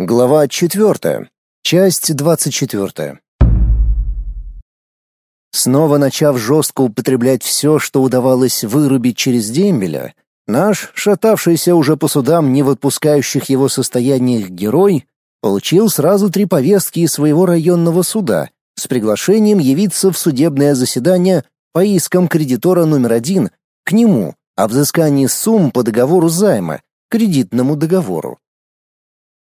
Глава 4. Часть 24. Снова начав жестко употреблять все, что удавалось вырубить через дембеля, наш, шатавшийся уже по судам, не в его состояниях герой, получил сразу три повестки из своего районного суда с приглашением явиться в судебное заседание по искам кредитора номер один к нему о взыскании сумм по договору займа, кредитному договору.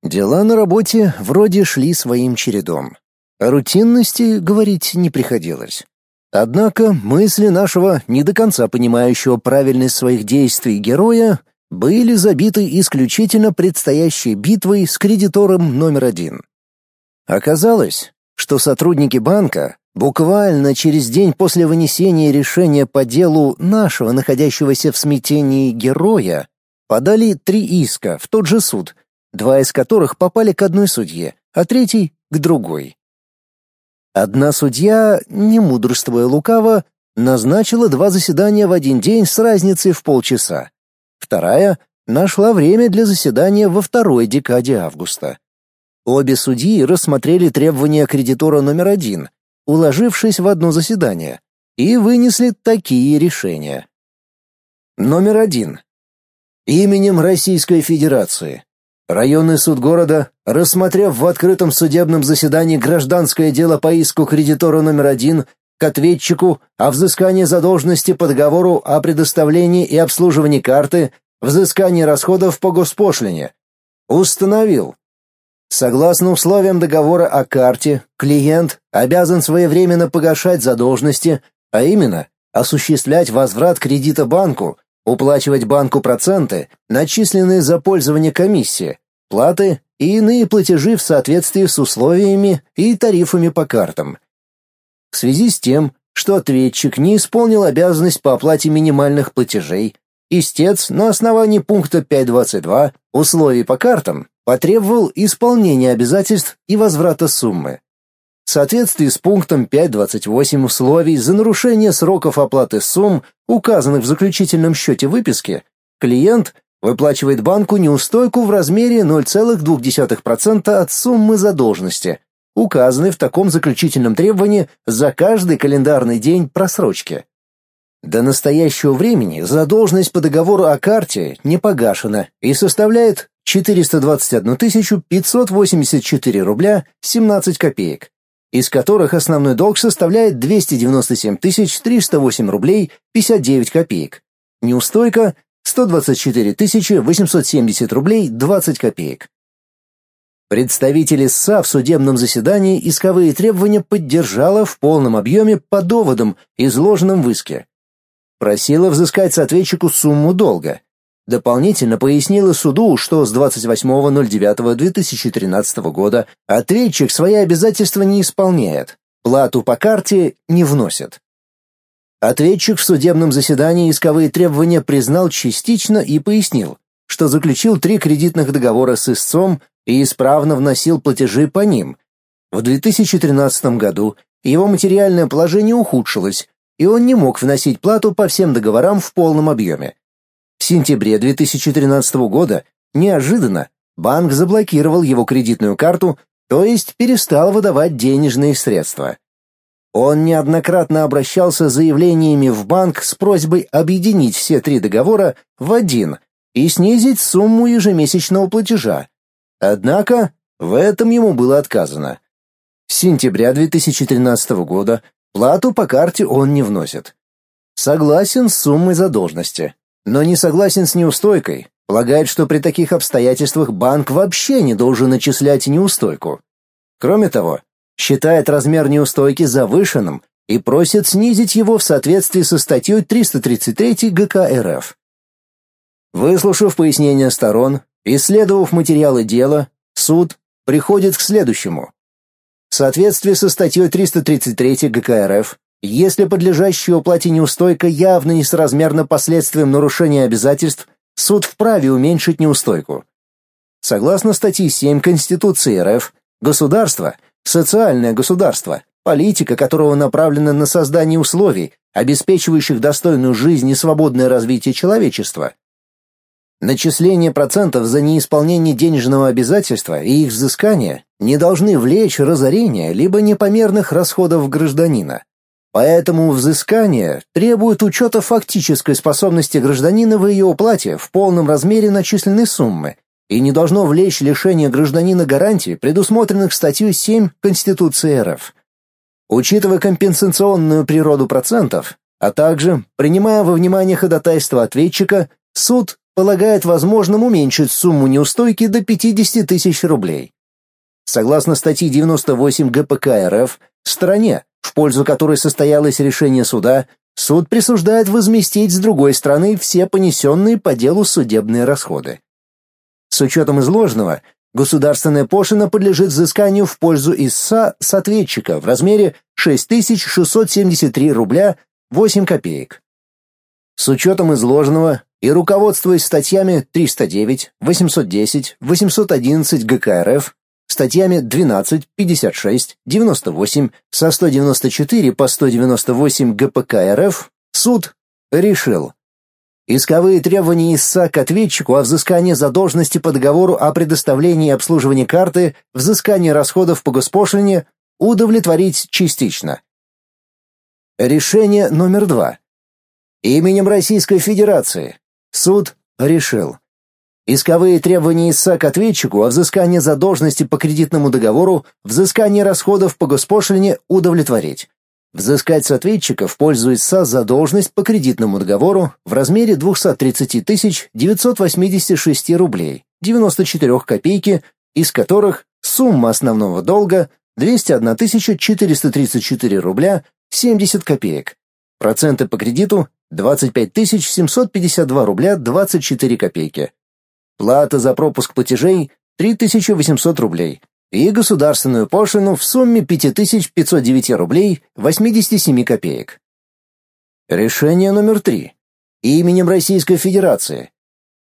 Дела на работе вроде шли своим чередом. О рутинности говорить не приходилось. Однако мысли нашего, не до конца понимающего правильность своих действий героя, были забиты исключительно предстоящей битвой с кредитором номер один. Оказалось, что сотрудники банка буквально через день после вынесения решения по делу нашего находящегося в смятении героя подали три иска в тот же суд — два из которых попали к одной судье, а третий — к другой. Одна судья, не мудрствуя лукаво, назначила два заседания в один день с разницей в полчаса. Вторая нашла время для заседания во второй декаде августа. Обе судьи рассмотрели требования кредитора номер один, уложившись в одно заседание, и вынесли такие решения. Номер один. Именем Российской Федерации Районный суд города, рассмотрев в открытом судебном заседании гражданское дело по иску кредитора номер один к ответчику о взыскании задолженности по договору о предоставлении и обслуживании карты, взыскании расходов по госпошлине, установил, Согласно условиям договора о карте, клиент обязан своевременно погашать задолженности, а именно осуществлять возврат кредита банку, уплачивать банку проценты, начисленные за пользование комиссии, платы и иные платежи в соответствии с условиями и тарифами по картам. В связи с тем, что ответчик не исполнил обязанность по оплате минимальных платежей, истец на основании пункта 5.22 условий по картам потребовал исполнения обязательств и возврата суммы. В соответствии с пунктом 5.28 условий за нарушение сроков оплаты сумм, указанных в заключительном счете выписки, клиент выплачивает банку неустойку в размере 0,2% от суммы задолженности, указанной в таком заключительном требовании за каждый календарный день просрочки. До настоящего времени задолженность по договору о карте не погашена и составляет 421 584 рубля 17 копеек из которых основной долг составляет 297 308 рублей 59 копеек. Неустойка 124 870 рублей 20 копеек. Представители СА в судебном заседании исковые требования поддержала в полном объеме по доводам, изложенным в иске. Просила взыскать с ответчику сумму долга, Дополнительно пояснила суду, что с 28.09.2013 года ответчик свои обязательства не исполняет, плату по карте не вносит. Ответчик в судебном заседании исковые требования признал частично и пояснил, что заключил три кредитных договора с истцом и исправно вносил платежи по ним. В 2013 году его материальное положение ухудшилось, и он не мог вносить плату по всем договорам в полном объеме. В сентябре 2013 года неожиданно банк заблокировал его кредитную карту, то есть перестал выдавать денежные средства. Он неоднократно обращался с заявлениями в банк с просьбой объединить все три договора в один и снизить сумму ежемесячного платежа. Однако в этом ему было отказано. С сентября 2013 года плату по карте он не вносит. Согласен с суммой задолженности, но не согласен с неустойкой, полагает, что при таких обстоятельствах банк вообще не должен начислять неустойку. Кроме того, считает размер неустойки завышенным и просит снизить его в соответствии со статьей 333 ГК РФ. Выслушав пояснения сторон, исследовав материалы дела, суд приходит к следующему. В соответствии со статьей 333 ГК РФ если подлежащая уплате неустойка явно несоразмерна последствиям нарушения обязательств, суд вправе уменьшить неустойку. Согласно статье 7 Конституции РФ, государство – социальное государство, политика которого направлена на создание условий, обеспечивающих достойную жизнь и свободное развитие человечества. Начисление процентов за неисполнение денежного обязательства и их взыскание не должны влечь разорения либо непомерных расходов гражданина. Поэтому взыскание требует учета фактической способности гражданина в ее уплате в полном размере начисленной суммы и не должно влечь лишение гражданина гарантий, предусмотренных статьей 7 Конституции РФ. Учитывая компенсационную природу процентов, а также принимая во внимание ходатайство ответчика, суд полагает возможным уменьшить сумму неустойки до 50 тысяч рублей. Согласно статье 98 ГПК РФ, стороне, в пользу которой состоялось решение суда, суд присуждает возместить с другой стороны все понесенные по делу судебные расходы. С учетом изложенного, государственная пошлина подлежит взысканию в пользу ИСА с ответчика в размере 6673 рубля 8 копеек. С учетом изложенного и руководствуясь статьями 309, 810, 811 ГК РФ, статьями 12, 56, 98, со 194 по 198 ГПК РФ, суд решил Исковые требования ИСА к ответчику о взыскании задолженности по договору о предоставлении и обслуживании карты, взыскании расходов по госпошлине удовлетворить частично. Решение номер два. Именем Российской Федерации Суд решил. Исковые требования ИСА к ответчику о взыскании задолженности по кредитному договору, взыскании расходов по госпошлине удовлетворить. Взыскать с ответчика в пользу ИСА задолженность по кредитному договору в размере 230 986 рублей 94 копейки, из которых сумма основного долга 201 434 рубля 70 копеек. Проценты по кредиту 25 752 рубля 24 копейки. Плата за пропуск платежей 3800 рублей. И государственную пошлину в сумме 5509 рублей 87 копеек. Решение номер 3. Именем Российской Федерации.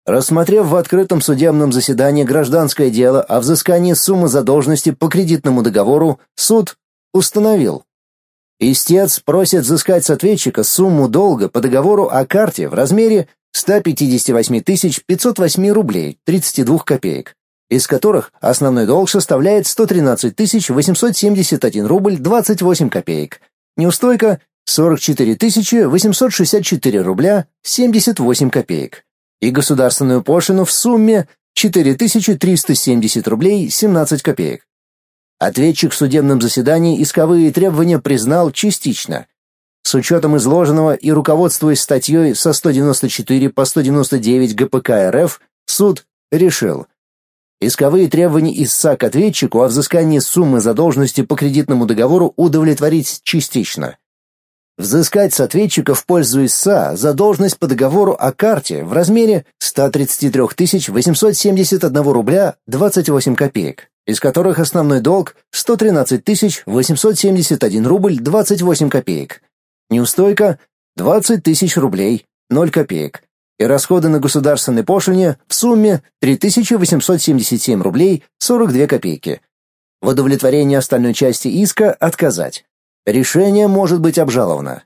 Рассмотрев в открытом судебном заседании гражданское дело о взыскании суммы задолженности по кредитному договору, суд установил, Истец просит взыскать с ответчика сумму долга по договору о карте в размере 158 508 рублей 32 копеек, из которых основной долг составляет 113 871 рубль 28 копеек. Неустойка 44 864 рубля 78 копеек. И государственную пошлину в сумме 4370 рублей 17 копеек. Ответчик в судебном заседании исковые требования признал частично. С учетом изложенного и руководствуясь статьей со 194 по 199 ГПК РФ, суд решил исковые требования ИСА к ответчику о взыскании суммы задолженности по кредитному договору удовлетворить частично. Взыскать с ответчика в пользу ИСА задолженность по договору о карте в размере 133 871 рубля 28 копеек из которых основной долг 113 871 рубль 28 копеек. Неустойка 20 тысяч рублей 0 копеек. И расходы на государственной пошлине в сумме 3877 рублей 42 копейки. В удовлетворении остальной части иска отказать. Решение может быть обжаловано.